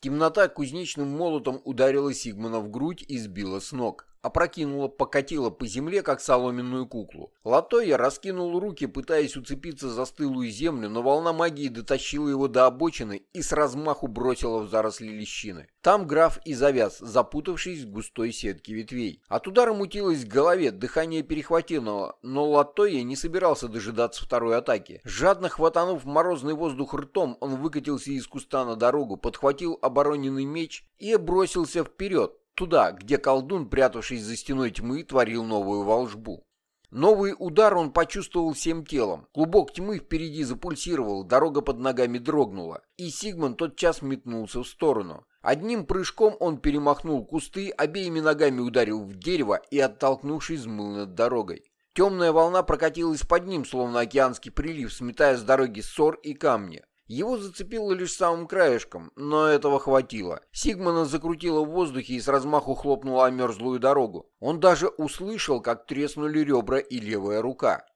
Темнота кузнечным молотом ударила Сигмана в грудь и сбила с ног опрокинула, покатила по земле, как соломенную куклу. Латоя раскинул руки, пытаясь уцепиться за стылую землю, но волна магии дотащила его до обочины и с размаху бросила в заросли лещины. Там граф и завяз, запутавшись в густой сетке ветвей. От удара мутилось в голове, дыхание перехватило, но Латоя не собирался дожидаться второй атаки. Жадно хватанув морозный воздух ртом, он выкатился из куста на дорогу, подхватил обороненный меч и бросился вперед, туда, где колдун, прятавшись за стеной тьмы, творил новую волжбу. Новый удар он почувствовал всем телом. Клубок тьмы впереди запульсировал, дорога под ногами дрогнула, и Сигман тотчас метнулся в сторону. Одним прыжком он перемахнул кусты, обеими ногами ударил в дерево и, оттолкнувшись, взмыл над дорогой. Темная волна прокатилась под ним, словно океанский прилив, сметая с дороги ссор и камни. Его зацепило лишь самым краешком, но этого хватило. Сигмана закрутила в воздухе и с размаху хлопнула о мерзлую дорогу. Он даже услышал, как треснули ребра и левая рука.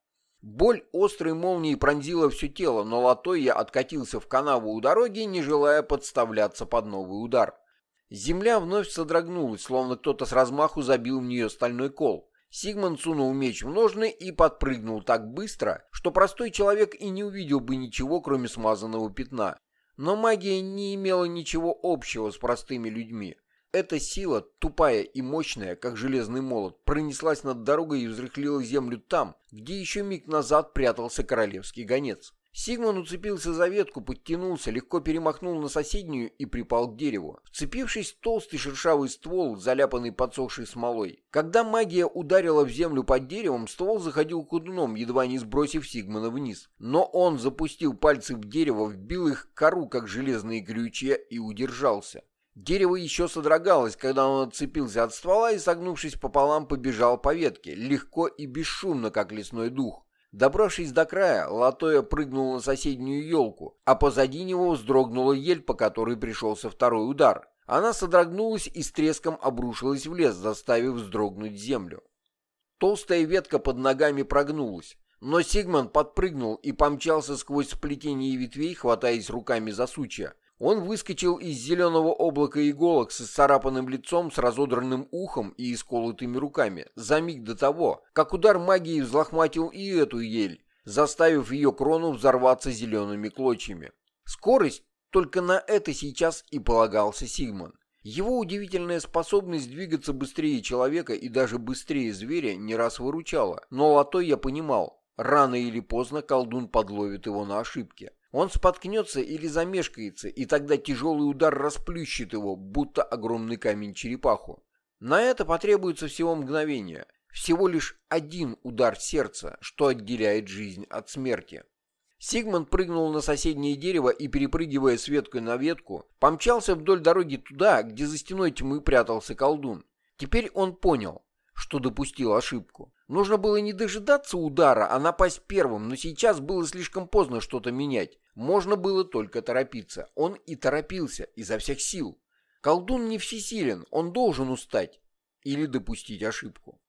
Боль острой молнией пронзила все тело, но Латойя откатился в канаву у дороги, не желая подставляться под новый удар. Земля вновь содрогнулась, словно кто-то с размаху забил в нее стальной кол. Сигман сунул меч в ножны и подпрыгнул так быстро, что простой человек и не увидел бы ничего, кроме смазанного пятна. Но магия не имела ничего общего с простыми людьми. Эта сила, тупая и мощная, как железный молот, пронеслась над дорогой и взрыхлила землю там, где еще миг назад прятался королевский гонец. Сигман уцепился за ветку, подтянулся, легко перемахнул на соседнюю и припал к дереву, вцепившись в толстый шершавый ствол, заляпанный подсохшей смолой. Когда магия ударила в землю под деревом, ствол заходил кудуном, едва не сбросив Сигмана вниз. Но он запустил пальцы в дерево, вбил их кору, как железные крючья, и удержался. Дерево еще содрогалось, когда он отцепился от ствола и, согнувшись пополам, побежал по ветке, легко и бесшумно, как лесной дух. Добравшись до края, Латоя прыгнул на соседнюю елку, а позади него вздрогнула ель, по которой пришелся второй удар. Она содрогнулась и с треском обрушилась в лес, заставив вздрогнуть землю. Толстая ветка под ногами прогнулась, но Сигман подпрыгнул и помчался сквозь сплетение ветвей, хватаясь руками за сучья. Он выскочил из зеленого облака иголок с исцарапанным лицом, с разодранным ухом и исколотыми руками, за миг до того, как удар магии взлохматил и эту ель, заставив ее крону взорваться зелеными клочьями. Скорость только на это сейчас и полагался Сигман. Его удивительная способность двигаться быстрее человека и даже быстрее зверя не раз выручала, но лото я понимал, рано или поздно колдун подловит его на ошибке. Он споткнется или замешкается, и тогда тяжелый удар расплющит его, будто огромный камень черепаху. На это потребуется всего мгновение, всего лишь один удар сердца, что отделяет жизнь от смерти. Сигмунд прыгнул на соседнее дерево и, перепрыгивая с веткой на ветку, помчался вдоль дороги туда, где за стеной тьмы прятался колдун. Теперь он понял, что допустил ошибку. Нужно было не дожидаться удара, а напасть первым, но сейчас было слишком поздно что-то менять. Можно было только торопиться. Он и торопился, изо всех сил. Колдун не всесилен, он должен устать или допустить ошибку.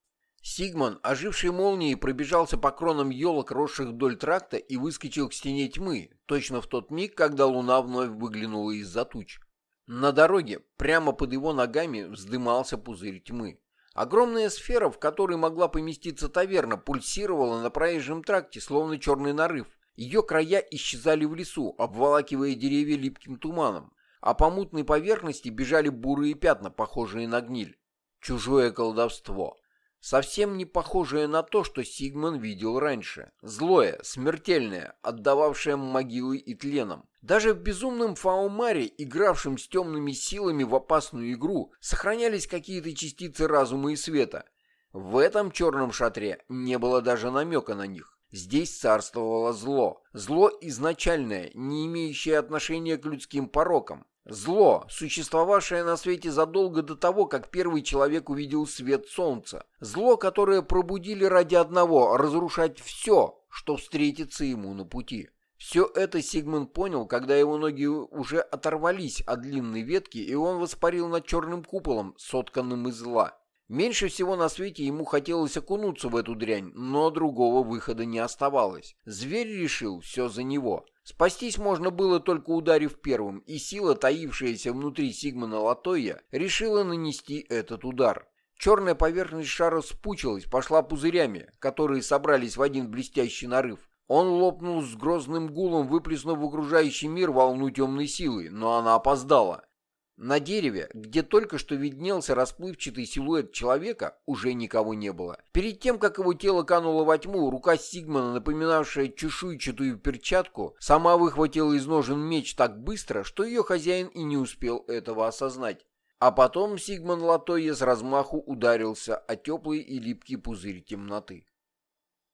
Сигман, оживший молнией, пробежался по кронам елок, росших вдоль тракта, и выскочил к стене тьмы, точно в тот миг, когда луна вновь выглянула из-за туч. На дороге, прямо под его ногами, вздымался пузырь тьмы. Огромная сфера, в которой могла поместиться таверна, пульсировала на проезжем тракте, словно черный нарыв, ее края исчезали в лесу, обволакивая деревья липким туманом, а по мутной поверхности бежали бурые пятна, похожие на гниль. Чужое колдовство. Совсем не похожее на то, что Сигман видел раньше. Злое, смертельное, отдававшее могилой и тленом. Даже в безумном Фаумаре, игравшем с темными силами в опасную игру, сохранялись какие-то частицы разума и света. В этом черном шатре не было даже намека на них. Здесь царствовало зло. Зло изначальное, не имеющее отношения к людским порокам. Зло, существовавшее на свете задолго до того, как первый человек увидел свет солнца. Зло, которое пробудили ради одного – разрушать все, что встретится ему на пути. Все это Сигмунд понял, когда его ноги уже оторвались от длинной ветки, и он воспарил над черным куполом, сотканным из зла. Меньше всего на свете ему хотелось окунуться в эту дрянь, но другого выхода не оставалось. Зверь решил все за него. Спастись можно было только ударив первым, и сила, таившаяся внутри Сигмана Латоя, решила нанести этот удар. Черная поверхность шара спучилась, пошла пузырями, которые собрались в один блестящий нарыв. Он лопнул с грозным гулом, выплеснув в окружающий мир волну темной силы, но она опоздала. На дереве, где только что виднелся расплывчатый силуэт человека, уже никого не было. Перед тем, как его тело кануло во тьму, рука Сигмана, напоминавшая чешуйчатую перчатку, сама выхватила из ножен меч так быстро, что ее хозяин и не успел этого осознать. А потом Сигман Латоя с размаху ударился о теплый и липкий пузырь темноты.